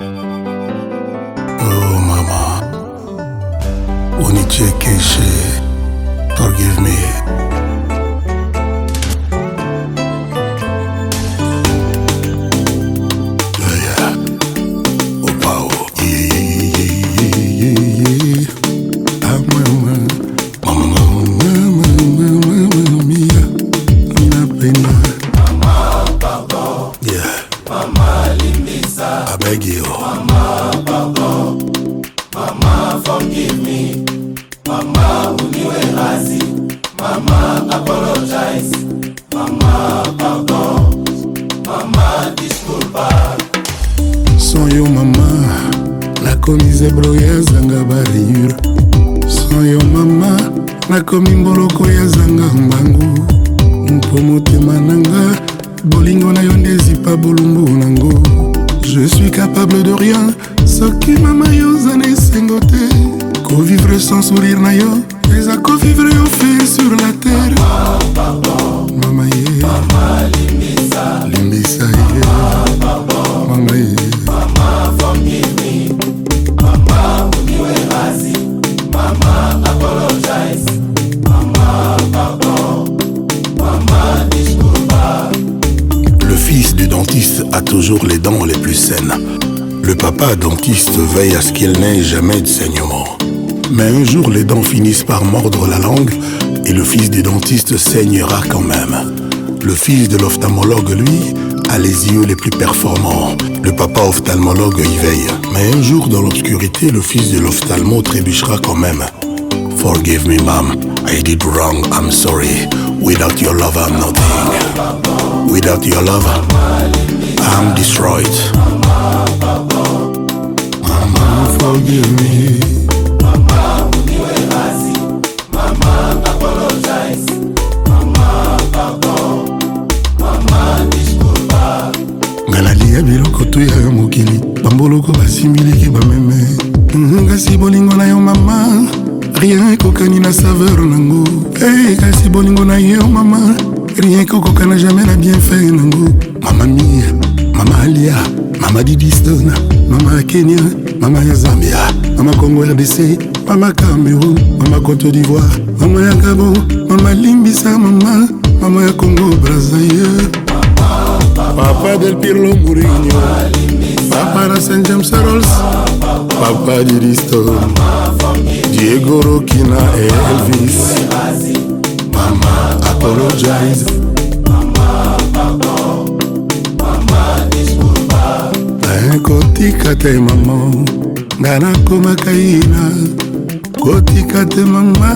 Oh, Mama, unichekeshe, forgive me. Oh mama, pardon. Mama, forgive me. Mama, uniwe razi. Mama, apologize. Mama, pardon. Mama, disculpa. Sans yo mama, nakomi zebro yazanga bariure. Sans yo mama, nakomi mboloko yazanga mbangu. mpo motema nanga bolingo na yo nde ezipa bolumbu nango je suis capable de rien soki mama yo oza na esengo te kovivre sans sourire na yo eza kovivre yo fe sur la terre mama ye limbisa ye toujours les dents les plus saines. Le papa dentiste veille à ce qu'il n'ait jamais de saignement. Mais un jour, les dents finissent par mordre la langue et le fils du dentiste saignera quand même. Le fils de l'ophtalmologue, lui, a les yeux les plus performants. Le papa ophtalmologue y veille. Mais un jour, dans l'obscurité, le fils de l'ophtalmo trébuchera quand même. Forgive me, mom. I did wrong. I'm sorry. Without your love, I'm nothing. Without your love, I'm destroyed. Mama, forgive me. Mama, uniwe basi. Mama, apologize. Mama, pardon. Mama, disculpa. Maladi ya biloko tu ya mokili. Bamboloko basimbiliki bameme. Kasi bolingo na yo mama. rien ekokani na saveur nango hey, kasi bolingo na yo mama rien ekokokana jamai na bienfai nango mamamia mama alia mama didiston mama ya kenya mama ya zambia mama congo rdc mama cameroun mama cote d'ivoire mama ya gabon mama limbisa mama mama ya congo brazaye papa del pirlo mourinho papa na saint james rols papa didiston diego rokina e elvis mama apologize nakotika te mama nga nakomaka ina kotika te mama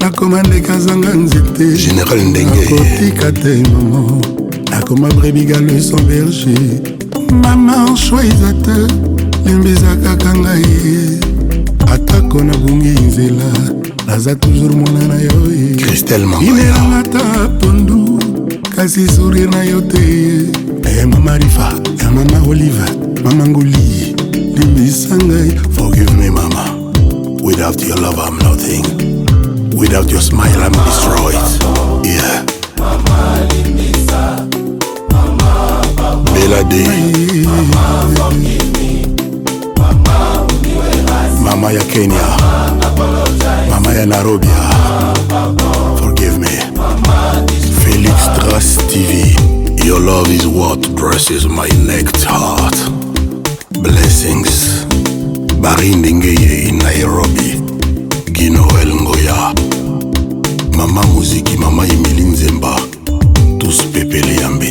nakoma ndeke azanga nzete général ndengekotika te mama nakoma brébigale son berger mama choise te limbisa kaka ngai atako nabungi nzela naza toujours mwana na yo yeelangata pondu kasi sourire na yo te ya eh, mama rifa ya mama oliver Mama Nguli, Limbis forgive me, Mama. Without your love, I'm nothing. Without your smile, I'm destroyed. Yeah. Mama Mama Bella Day. Mama forgive me, Mama uniwe Mama ya Kenya, Mama, apologize. Mama ya Nairobi, Mama, forgive me. Felix Trust TV. Your love is what dresses my neck heart. blessings bari ndenge yei e nairobi ginoel ngoya mama muziki mama emili nzemba tus pepele ya mbe